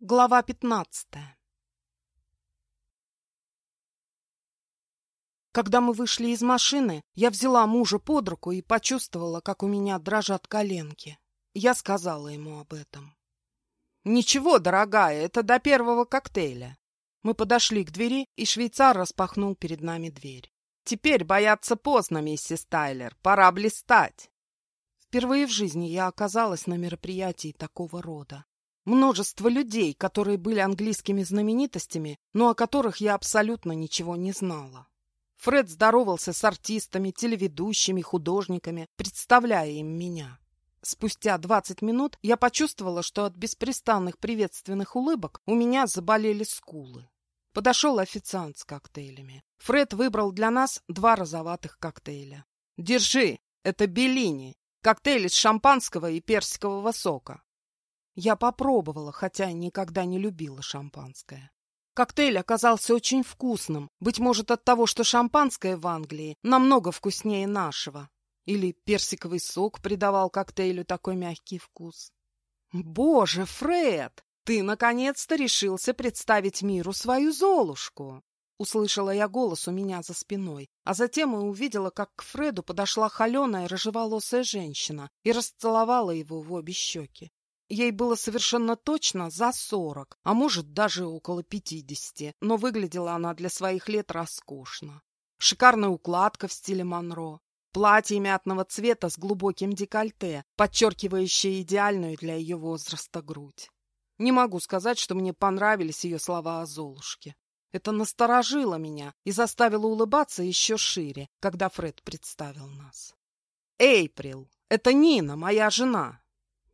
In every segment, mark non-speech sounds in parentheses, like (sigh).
Глава пятнадцатая Когда мы вышли из машины, я взяла мужа под руку и почувствовала, как у меня дрожат коленки. Я сказала ему об этом. «Ничего, дорогая, это до первого коктейля». Мы подошли к двери, и швейцар распахнул перед нами дверь. «Теперь бояться поздно, миссис Тайлер, пора блистать». Впервые в жизни я оказалась на мероприятии такого рода. Множество людей, которые были английскими знаменитостями, но о которых я абсолютно ничего не знала. Фред здоровался с артистами, телеведущими, художниками, представляя им меня. Спустя 20 минут я почувствовала, что от беспрестанных приветственных улыбок у меня заболели скулы. Подошел официант с коктейлями. Фред выбрал для нас два розоватых коктейля. «Держи, это Беллини, коктейль из шампанского и персикового сока. Я попробовала, хотя никогда не любила шампанское. Коктейль оказался очень вкусным, быть может от того, что шампанское в Англии намного вкуснее нашего. Или персиковый сок придавал коктейлю такой мягкий вкус. «Боже, Фред, ты наконец-то решился представить миру свою Золушку!» Услышала я голос у меня за спиной, а затем и увидела, как к Фреду подошла холеная рыжеволосая женщина и расцеловала его в обе щеки. Ей было совершенно точно за сорок, а может даже около пятидесяти, но выглядела она для своих лет роскошно. Шикарная укладка в стиле Монро, платье мятного цвета с глубоким декольте, подчеркивающее идеальную для ее возраста грудь. Не могу сказать, что мне понравились ее слова о Золушке. Это насторожило меня и заставило улыбаться еще шире, когда Фред представил нас. «Эйприл, это Нина, моя жена».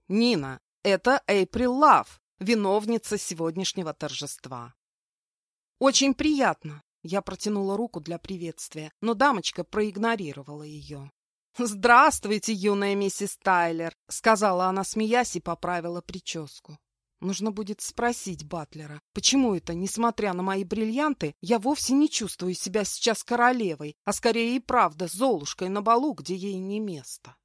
«Нина, это Эйприл Лав, виновница сегодняшнего торжества. Очень приятно. Я протянула руку для приветствия, но дамочка проигнорировала ее. «Здравствуйте, юная миссис Тайлер», — сказала она, смеясь, и поправила прическу. Нужно будет спросить Батлера, почему это, несмотря на мои бриллианты, я вовсе не чувствую себя сейчас королевой, а скорее и правда Золушкой на балу, где ей не место.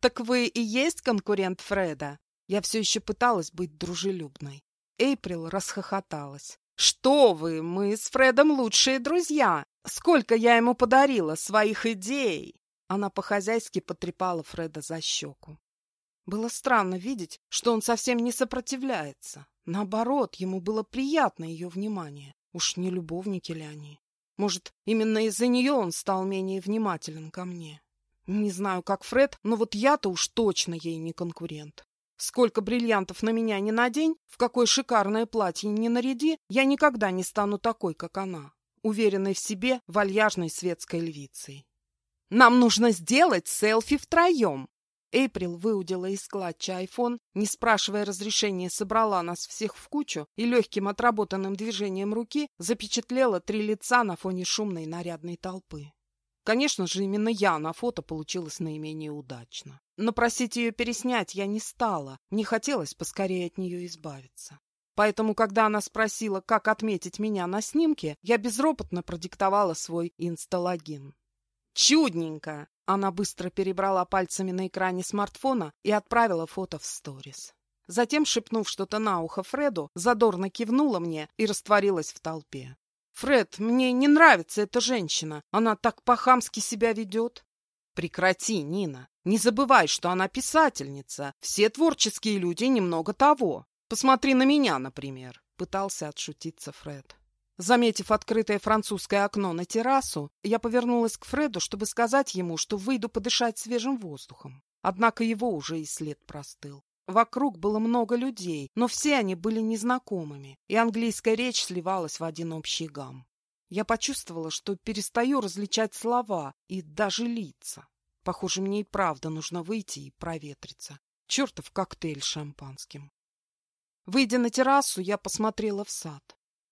«Так вы и есть конкурент Фреда?» Я все еще пыталась быть дружелюбной. Эйприл расхохоталась. «Что вы, мы с Фредом лучшие друзья! Сколько я ему подарила своих идей!» Она по-хозяйски потрепала Фреда за щеку. Было странно видеть, что он совсем не сопротивляется. Наоборот, ему было приятно ее внимание. Уж не любовники ли они? Может, именно из-за нее он стал менее внимателен ко мне? Не знаю, как Фред, но вот я-то уж точно ей не конкурент. Сколько бриллиантов на меня не надень, в какое шикарное платье не наряди, я никогда не стану такой, как она, уверенной в себе вальяжной светской львицей. «Нам нужно сделать селфи втроем!» Эйприл выудила из складча айфон, не спрашивая разрешения, собрала нас всех в кучу и легким отработанным движением руки запечатлела три лица на фоне шумной нарядной толпы. Конечно же, именно я на фото получилась наименее удачно. Но просить ее переснять я не стала, не хотелось поскорее от нее избавиться. Поэтому, когда она спросила, как отметить меня на снимке, я безропотно продиктовала свой инсталогин. «Чудненько!» Она быстро перебрала пальцами на экране смартфона и отправила фото в сторис. Затем, шепнув что-то на ухо Фреду, задорно кивнула мне и растворилась в толпе. «Фред, мне не нравится эта женщина. Она так по-хамски себя ведет». «Прекрати, Нина. Не забывай, что она писательница. Все творческие люди немного того. Посмотри на меня, например», — пытался отшутиться Фред. Заметив открытое французское окно на террасу, я повернулась к Фреду, чтобы сказать ему, что выйду подышать свежим воздухом. Однако его уже и след простыл. Вокруг было много людей, но все они были незнакомыми, и английская речь сливалась в один общий гам. Я почувствовала, что перестаю различать слова и даже лица. Похоже, мне и правда нужно выйти и проветриться. Чертов коктейль шампанским. Выйдя на террасу, я посмотрела в сад.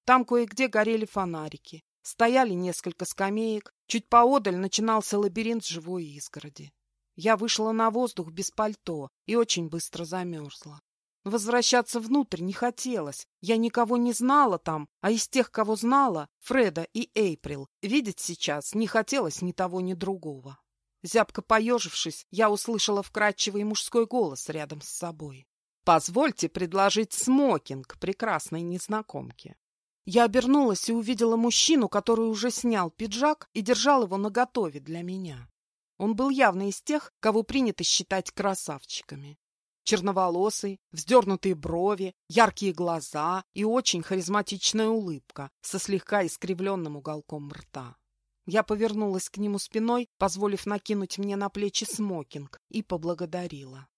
Там кое-где горели фонарики. Стояли несколько скамеек. Чуть поодаль начинался лабиринт живой изгороди. Я вышла на воздух без пальто и очень быстро замерзла. Возвращаться внутрь не хотелось. Я никого не знала там, а из тех, кого знала, Фреда и Эйприл, видеть сейчас не хотелось ни того, ни другого. Зябко поежившись, я услышала вкрадчивый мужской голос рядом с собой. Позвольте предложить смокинг прекрасной незнакомке. Я обернулась и увидела мужчину, который уже снял пиджак и держал его наготове для меня. Он был явно из тех, кого принято считать красавчиками. Черноволосый, вздернутые брови, яркие глаза и очень харизматичная улыбка со слегка искривленным уголком рта. Я повернулась к нему спиной, позволив накинуть мне на плечи смокинг, и поблагодарила.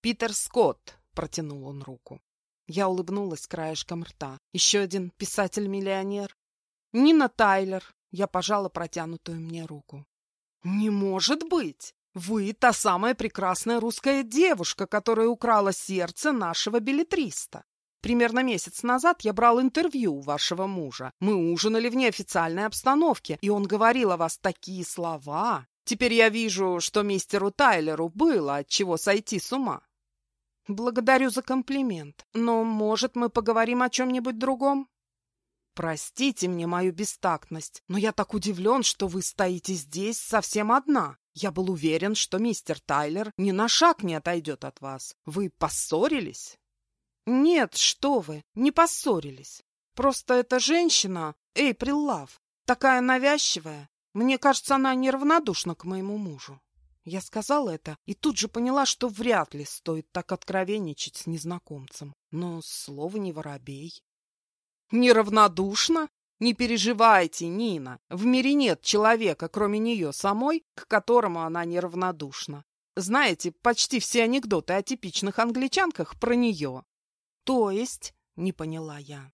«Питер Скотт!» — протянул он руку. Я улыбнулась краешком рта. «Еще один писатель-миллионер?» «Нина Тайлер!» — я пожала протянутую мне руку. «Не может быть! Вы та самая прекрасная русская девушка, которая украла сердце нашего билетриста. Примерно месяц назад я брал интервью у вашего мужа. Мы ужинали в неофициальной обстановке, и он говорил о вас такие слова. Теперь я вижу, что мистеру Тайлеру было от чего сойти с ума. Благодарю за комплимент, но, может, мы поговорим о чем-нибудь другом? Простите мне мою бестактность, но я так удивлен, что вы стоите здесь совсем одна. Я был уверен, что мистер Тайлер ни на шаг не отойдет от вас. Вы поссорились? «Нет, что вы, не поссорились. Просто эта женщина, Эйприл Лав, такая навязчивая. Мне кажется, она неравнодушна к моему мужу». Я сказала это и тут же поняла, что вряд ли стоит так откровенничать с незнакомцем. Но слово не воробей. «Неравнодушна? Не переживайте, Нина. В мире нет человека, кроме нее самой, к которому она неравнодушна. Знаете, почти все анекдоты о типичных англичанках про нее. То есть, не поняла я.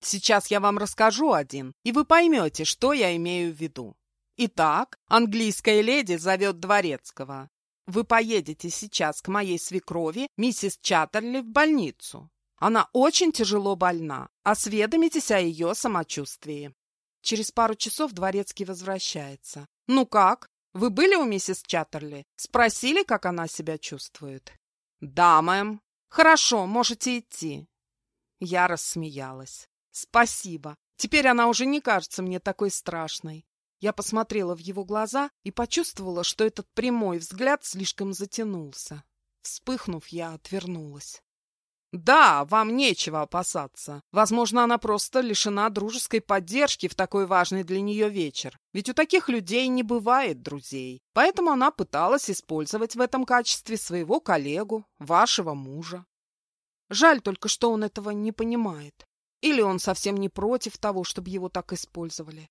Сейчас я вам расскажу один, и вы поймете, что я имею в виду. Итак, английская леди зовет дворецкого. Вы поедете сейчас к моей свекрови, миссис Чаттерли, в больницу. Она очень тяжело больна. Осведомитесь о ее самочувствии. Через пару часов дворецкий возвращается. «Ну как? Вы были у миссис Чаттерли? Спросили, как она себя чувствует?» «Да, мэм. «Хорошо, можете идти». Я рассмеялась. «Спасибо. Теперь она уже не кажется мне такой страшной». Я посмотрела в его глаза и почувствовала, что этот прямой взгляд слишком затянулся. Вспыхнув, я отвернулась. «Да, вам нечего опасаться. Возможно, она просто лишена дружеской поддержки в такой важный для нее вечер. Ведь у таких людей не бывает друзей. Поэтому она пыталась использовать в этом качестве своего коллегу, вашего мужа. Жаль только, что он этого не понимает. Или он совсем не против того, чтобы его так использовали.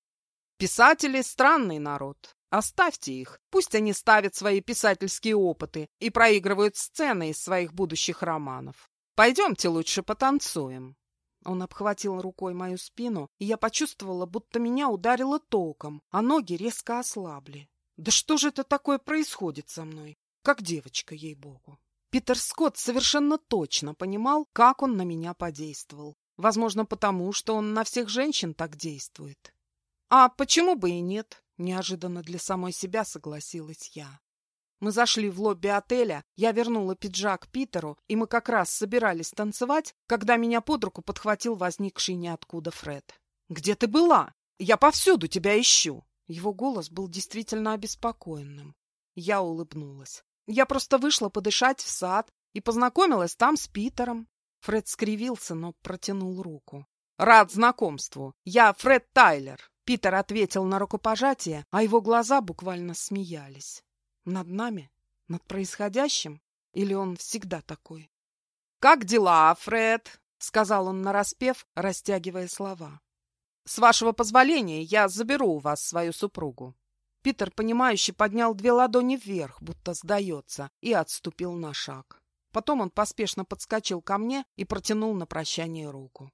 Писатели – странный народ. Оставьте их. Пусть они ставят свои писательские опыты и проигрывают сцены из своих будущих романов. Пойдемте лучше потанцуем. Он обхватил рукой мою спину, и я почувствовала, будто меня ударило током, а ноги резко ослабли. Да что же это такое происходит со мной? Как девочка, ей-богу. Питер Скотт совершенно точно понимал, как он на меня подействовал. Возможно, потому, что он на всех женщин так действует. А почему бы и нет? Неожиданно для самой себя согласилась я. Мы зашли в лобби отеля, я вернула пиджак Питеру, и мы как раз собирались танцевать, когда меня под руку подхватил возникший ниоткуда Фред. «Где ты была? Я повсюду тебя ищу!» Его голос был действительно обеспокоенным. Я улыбнулась. Я просто вышла подышать в сад и познакомилась там с Питером. Фред скривился, но протянул руку. «Рад знакомству. Я Фред Тайлер». Питер ответил на рукопожатие, а его глаза буквально смеялись. Над нами? Над происходящим? Или он всегда такой? «Как дела, Фред?» — сказал он нараспев, растягивая слова. «С вашего позволения я заберу у вас свою супругу». Питер, понимающе поднял две ладони вверх, будто сдается, и отступил на шаг. Потом он поспешно подскочил ко мне и протянул на прощание руку.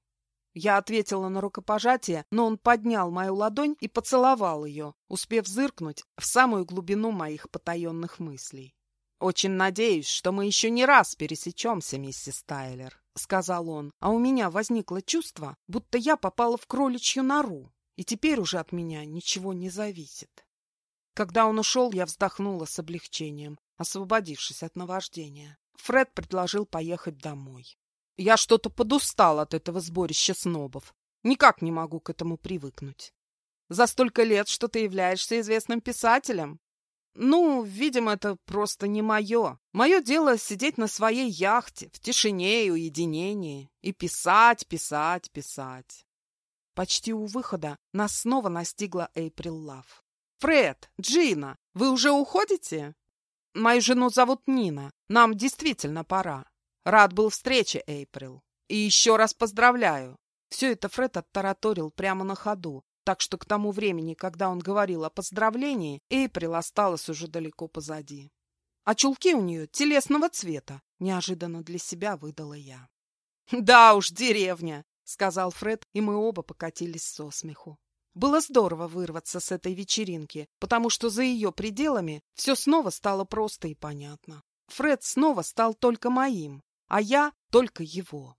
Я ответила на рукопожатие, но он поднял мою ладонь и поцеловал ее, успев зыркнуть в самую глубину моих потаенных мыслей. «Очень надеюсь, что мы еще не раз пересечемся, миссис Тайлер», — сказал он, а у меня возникло чувство, будто я попала в кроличью нору, и теперь уже от меня ничего не зависит. Когда он ушел, я вздохнула с облегчением, освободившись от наваждения. Фред предложил поехать домой. Я что-то подустал от этого сборища снобов. Никак не могу к этому привыкнуть. За столько лет, что ты являешься известным писателем? Ну, видимо, это просто не мое. Мое дело сидеть на своей яхте, в тишине и уединении, и писать, писать, писать. Почти у выхода нас снова настигла Эйприл Лав. «Фред, Джина, вы уже уходите?» «Мою жену зовут Нина. Нам действительно пора. Рад был встрече, Эйприл. И еще раз поздравляю». Все это Фред оттараторил прямо на ходу, так что к тому времени, когда он говорил о поздравлении, Эйприл осталась уже далеко позади. А чулки у нее телесного цвета, неожиданно для себя выдала я. (laughs) «Да уж, деревня!» — сказал Фред, и мы оба покатились со смеху. Было здорово вырваться с этой вечеринки, потому что за ее пределами все снова стало просто и понятно. Фред снова стал только моим, а я только его.